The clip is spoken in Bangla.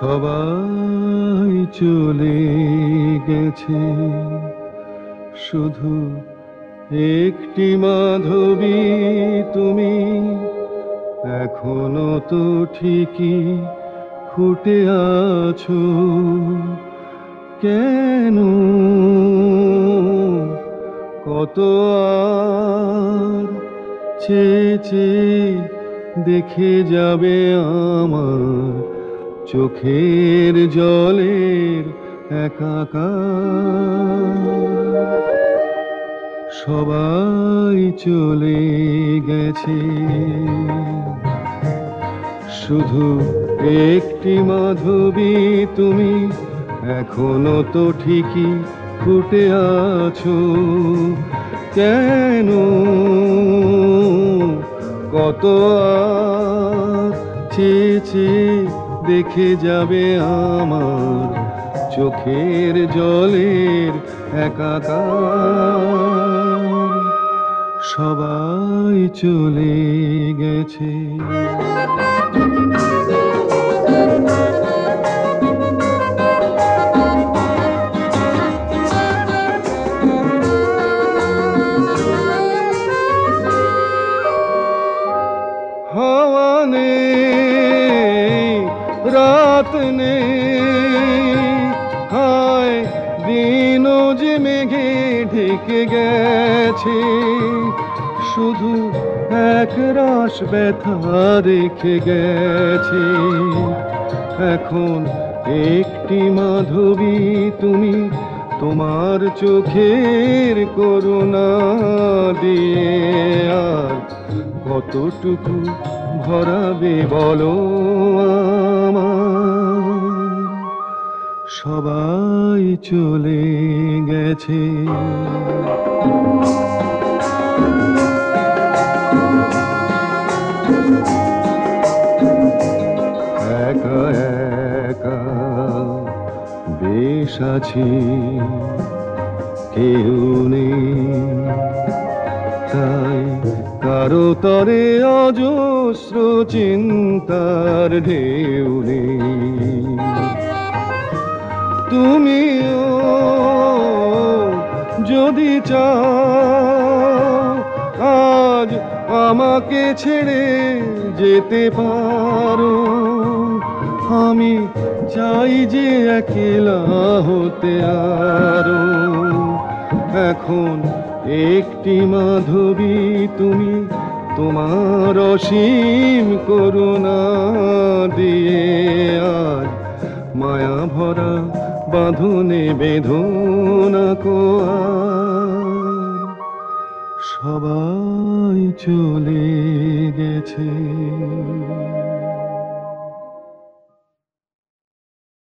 সবাই চলে গেছে। শুধু একটি মাধবী তুমি। এখনও তো ঠিকই ফুটে আছো। কেন? কত আর চেয়ে চেয়ে দেখে যাবে আমার চোখের জলের একাকার। সবাই চলে গেছে। শুধু একটি মাধবী তুমি, এখনও তো ঠিকই ফুটে আছো। কেন? কত আর চেয়ে চেয়ে দেখে যাবে আমার চোখের জলের একাকার। সবাই চলে গেছে। রাত হায়, দিনও যে মেঘে ঢেকে গেছে। শুধু এক রাস ব্যথা রেখে গেছে। এখন একটি মাধবী তুমি তোমার চোখের করুণা দিয়ে আর কতটুকু ভরাবে বলো আমার সবাই চলে গেছে। একা একা বেশ আছি, কেউ নেই। তাই কারও তরে অজস্র চিন্তার ঢেউ নেই। তুমিও যদি আজ আমাকে ছেড়ে যেতে পারো। আমি চাই যে একলা হতে আরও। এখন একটি মাধবী তুমি তোমার অসীম করুণা বাঁধনে বেঁধুন সবাই চলে গেছে।